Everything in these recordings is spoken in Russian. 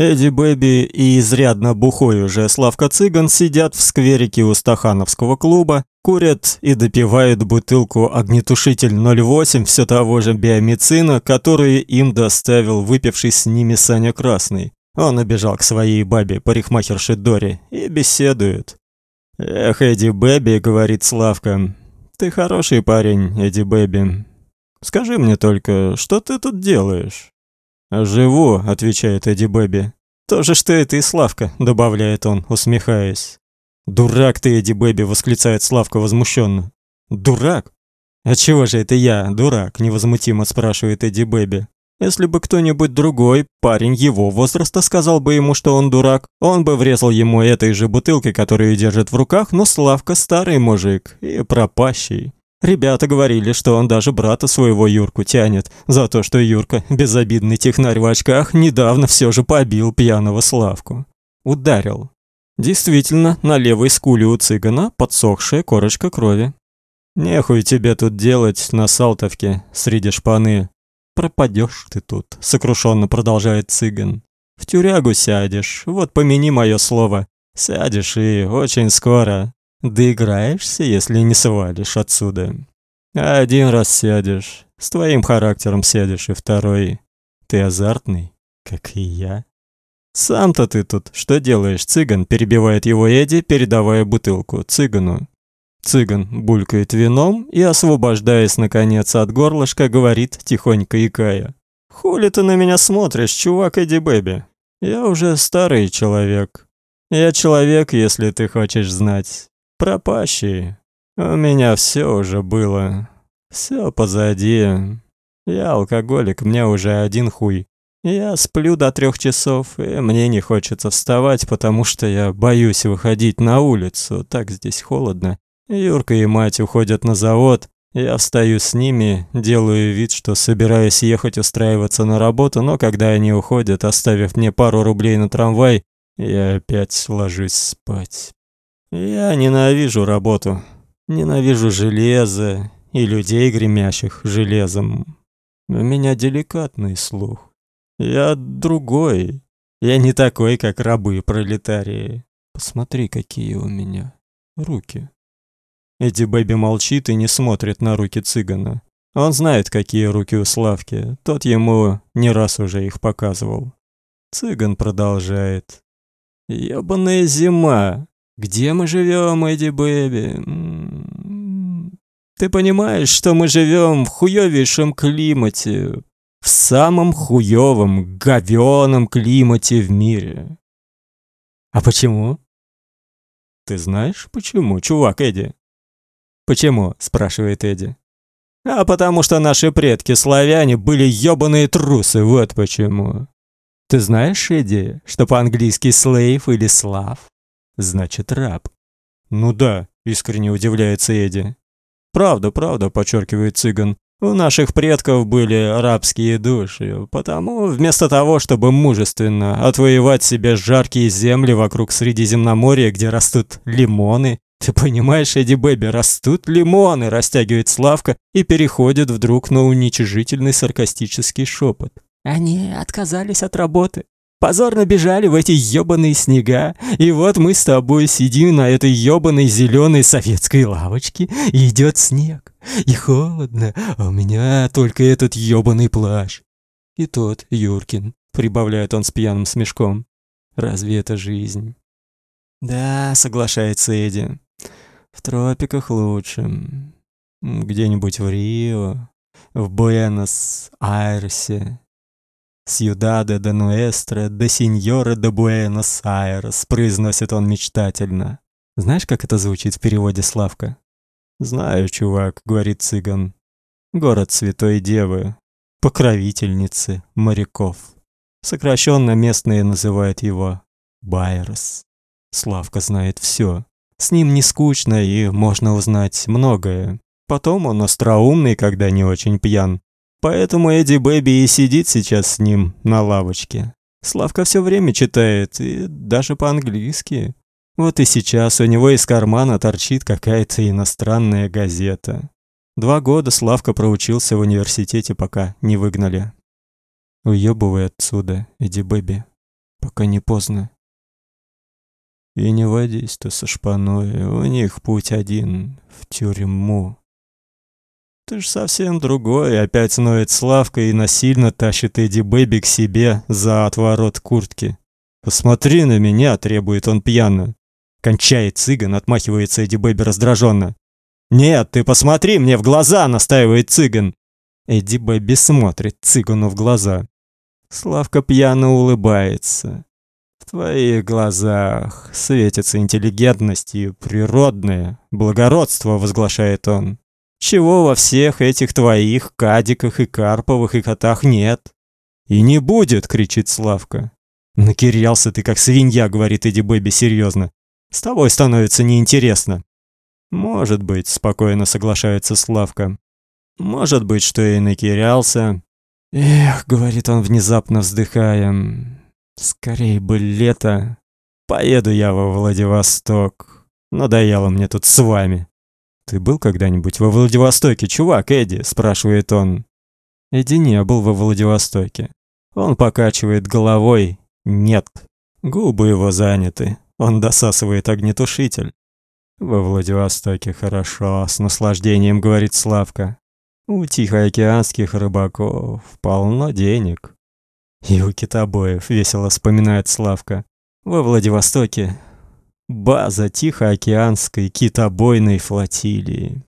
Эдди Бэби и изрядно бухой уже Славка Цыган сидят в скверике у Стахановского клуба, курят и допивают бутылку огнетушитель 08 все того же биомицина, который им доставил выпивший с ними Саня Красный. Он убежал к своей бабе, парикмахерше Доре, и беседует. «Эх, Эдди Бэби», — говорит Славка, — «ты хороший парень, Эдди Бэби. Скажи мне только, что ты тут делаешь?» «Живу», — отвечает Эдди Бэби. «То же, что и ты, Славка», — добавляет он, усмехаясь. «Дурак ты, Эдди Бэби!» — восклицает Славка возмущенно. «Дурак? А чего же это я, дурак?» — невозмутимо спрашивает Эдди Бэби. Если бы кто-нибудь другой, парень его возраста, сказал бы ему, что он дурак, он бы врезал ему этой же бутылкой, которую держит в руках, но Славка старый мужик и пропащий. Ребята говорили, что он даже брата своего Юрку тянет, за то, что Юрка, безобидный технарь в очках, недавно все же побил пьяного Славку. Ударил. Действительно, на левой скуле у цыгана подсохшая корочка крови. Нехуй тебе тут делать на Салтовке среди шпаны. Пропадешь ты тут, сокрушенно продолжает цыган. В тюрягу сядешь, вот помяни мое слово. Сядешь и очень скоро доиграешься, если не свалишь отсюда. Один раз сядешь, с твоим характером сядешь и второй. Ты азартный, как и я. Сам-то ты тут что делаешь, цыган? перебивает его Эдди, передавая бутылку цыгану. Цыган булькает вином и, освобождаясь наконец от горлышка, говорит тихонько икая: "Хули ты на меня смотришь, чувак Эдди Бэби? Я уже старый человек. Я человек, если ты хочешь знать. Пропащий. У меня все уже было. Все позади. Я алкоголик, мне уже один хуй. Я сплю до трех часов, и мне не хочется вставать, потому что я боюсь выходить на улицу, так здесь холодно. Юрка и мать уходят на завод, я встаю с ними, делаю вид, что собираюсь ехать устраиваться на работу, но когда они уходят, оставив мне пару рублей на трамвай, я опять ложусь спать. Я ненавижу работу, ненавижу железо и людей, гремящих железом. У меня деликатный слух. Я другой. Я не такой, как рабы пролетарии. Посмотри, какие у меня руки. Эдди Бэби молчит и не смотрит на руки цыгана. Он знает, какие руки у Славки. Тот ему не раз уже их показывал. Цыган продолжает. Ёбаная зима. Где мы живем, Эдди Бэби? М-м-м. Ты понимаешь, что мы живем в хуёвейшем климате, в самом хуёвом, говёном климате в мире. А почему? Ты знаешь, почему, чувак Эдди? Почему? спрашивает Эдди. А потому что наши предки славяне были ёбаные трусы, вот почему. Ты знаешь, Эдди, что по-английски slave или слав значит раб? Ну да, искренне удивляется Эдди. Правда, правда, подчеркивает цыган. У наших предков были рабские души, потому вместо того, чтобы мужественно отвоевать себе жаркие земли вокруг Средиземноморья, где растут лимоны, ты понимаешь, Эдди Бэби, растут лимоны, растягивает Славка и переходит вдруг на уничижительный саркастический шепот. Они отказались от работы. Позорно бежали в эти ёбаные снега, и вот мы с тобой сидим на этой ёбаной зеленой советской лавочке, и идет снег, и холодно, а у меня только этот ёбаный плащ. И тот, Юркин, прибавляет он с пьяным смешком. Разве это жизнь? Да, соглашается Эдди. В тропиках лучше. Где-нибудь в Рио, в Буэнос-Айресе, «Сьюдаде де Нуэстро, де Синьора де Буэнос-Айрес», произносит он мечтательно. Знаешь, как это звучит в переводе Славка? «Знаю, чувак», — говорит цыган. «Город Святой Девы, покровительницы моряков». Сокращенно местные называют его Байрос. Славка знает все. С ним не скучно и можно узнать многое. Потом он остроумный, когда не очень пьян. Поэтому Эдди Бэби и сидит сейчас с ним на лавочке. Славка все время читает, и даже по-английски. Вот и сейчас у него из кармана торчит какая-то иностранная газета. Два года Славка проучился в университете, пока не выгнали. Уёбывай отсюда, Эдди Бэби, пока пока не поздно. И не водись ты со шпаной, у них путь один в тюрьму. Ты ж совсем другой, опять ноет Славка и насильно тащит Эдди Бэби к себе за отворот куртки. Посмотри на меня, требует он пьяно. Кончай ты, цыган, отмахивается Эдди Бэби раздраженно. Нет, ты посмотри мне в глаза, настаивает цыган. Эдди Бэби смотрит цыгану в глаза. Славка пьяно улыбается. В твоих глазах светится интеллигентность и природное благородство, возглашает он. Чего во всех этих твоих Кадиках и Карповых и котах нет? И не будет, кричит Славка. Накирялся ты как свинья, говорит Эдди Бэби серьезно. С тобой становится неинтересно. Может быть, спокойно соглашается Славка. Может быть, что и накирялся. Эх, говорит он внезапно вздыхая. Скорее бы лето. Поеду я во Владивосток. Надоело мне тут с вами. Ты был когда-нибудь во Владивостоке, чувак, Эдди, спрашивает он. Эдди не был во Владивостоке. Он покачивает головой. Нет. Губы его заняты. Он досасывает огнетушитель. Во Владивостоке хорошо, с наслаждением говорит Славка. У тихоокеанских рыбаков полно денег. И у китобоев весело вспоминает Славка. Во Владивостоке база Тихоокеанской китобойной флотилии.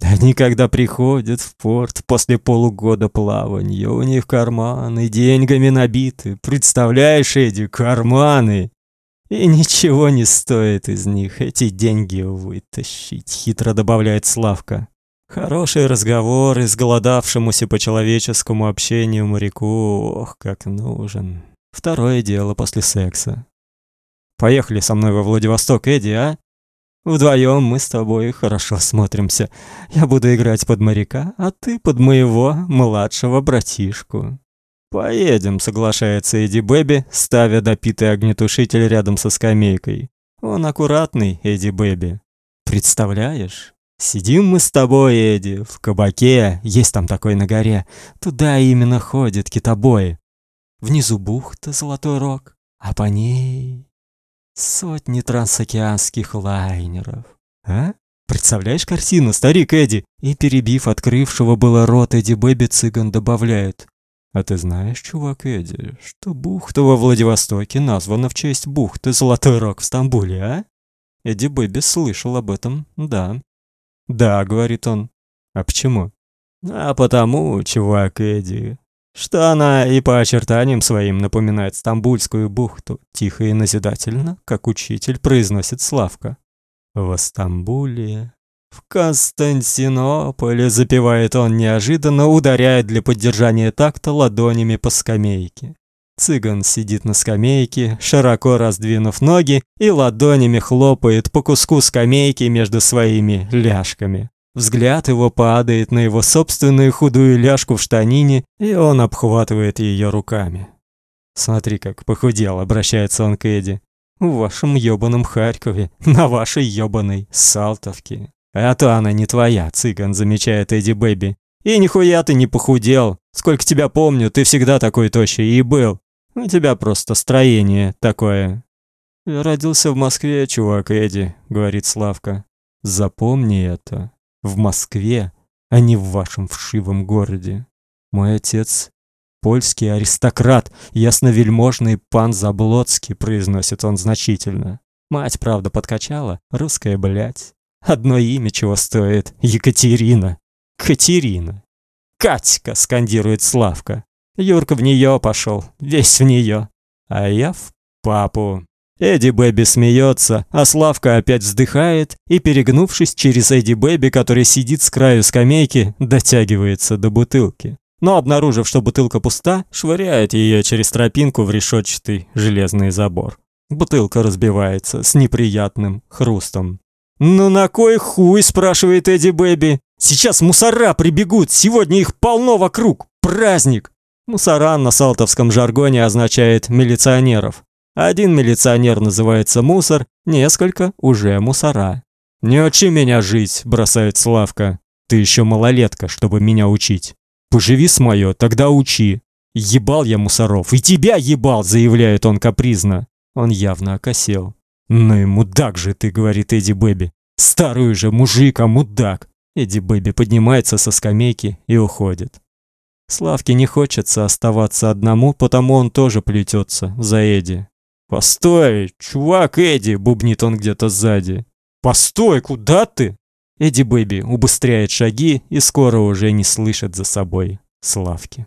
Они когда приходят в порт после полугода плавания, у них карманы деньгами набиты. Представляешь, Эдди, карманы! И ничего не стоит из них эти деньги вытащить, хитро добавляет Славка. Хороший разговор изголодавшемуся по человеческому общению моряку, ох, как нужен. Второе дело после секса. Поехали со мной во Владивосток, Эдди, а? Вдвоем мы с тобой хорошо смотримся. Я буду играть под моряка, а ты под моего младшего братишку. Поедем, соглашается Эдди Бэби, ставя допитый огнетушитель рядом со скамейкой. Он аккуратный, Эдди Бэби. Представляешь? Сидим мы с тобой, Эдди, в кабаке, есть там такой на горе. Туда именно ходят китобои. Внизу бухта Золотой Рог, а по ней сотни трансокеанских лайнеров. А? Представляешь картину, старик Эдди? И перебив открывшего было рот Эдди Бэби, цыган добавляет. А ты знаешь, чувак Эдди, что бухта во Владивостоке названа в честь бухты Золотой Рог в Стамбуле, а? Эдди Бэби слышал об этом, да. «Да», — говорит он. «А почему?» «А потому, чувак Эдди, что она и по очертаниям своим напоминает Стамбульскую бухту, тихо и назидательно, как учитель произносит Славка. В Стамбуле, в Константинополе, запевает он неожиданно, ударяет для поддержания такта ладонями по скамейке. Цыган сидит на скамейке, широко раздвинув ноги и ладонями хлопает по куску скамейки между своими ляжками. Взгляд его падает на его собственную худую ляжку в штанине, и он обхватывает ее руками. Смотри, как похудел, обращается он к Эдди. В вашем ёбаном Харькове, на вашей ёбаной Салтовке. А то она не твоя, цыган, замечает Эдди Бэби. И нихуя ты не похудел. Сколько тебя помню, ты всегда такой тощий и был. У тебя просто строение такое. Я родился в Москве, чувак Эдди, говорит Славка. Запомни это. В Москве, а не в вашем вшивом городе. Мой отец польский аристократ, ясновельможный пан Заблоцкий, произносит он значительно. Мать, правда, подкачала, русская, блядь. Одно имя чего стоит Екатерина. Катерина. Катька, скандирует Славка. Юрка в нее пошел, весь в нее, а я в папу. Эдди Бэби смеется, а Славка опять вздыхает и, перегнувшись через Эдди Бэби, который сидит с краю скамейки, дотягивается до бутылки. Но, обнаружив, что бутылка пуста, швыряет ее через тропинку в решетчатый железный забор. Бутылка разбивается с неприятным хрустом. «Ну на кой хуй?» – спрашивает Эдди Бэби. «Сейчас мусора прибегут, сегодня их полно вокруг, праздник!» Мусора на салтовском жаргоне означает милиционеров. Один милиционер называется мусор, несколько уже мусора. Не учи меня жить, бросает Славка. Ты еще малолетка, чтобы меня учить. Поживи с моё, тогда учи. Ебал я мусоров, и тебя ебал, заявляет он капризно. Он явно окосел. Ну и мудак же ты, говорит Эдди Бэби. Старый же мужик, а мудак. Эдди Бэби поднимается со скамейки и уходит. Славке не хочется оставаться одному, потому он тоже плетется за Эдди. «Постой, чувак Эдди!» — бубнит он где-то сзади. «Постой, куда ты?» Эдди Бэби убыстряет шаги и скоро уже не слышит за собой Славки.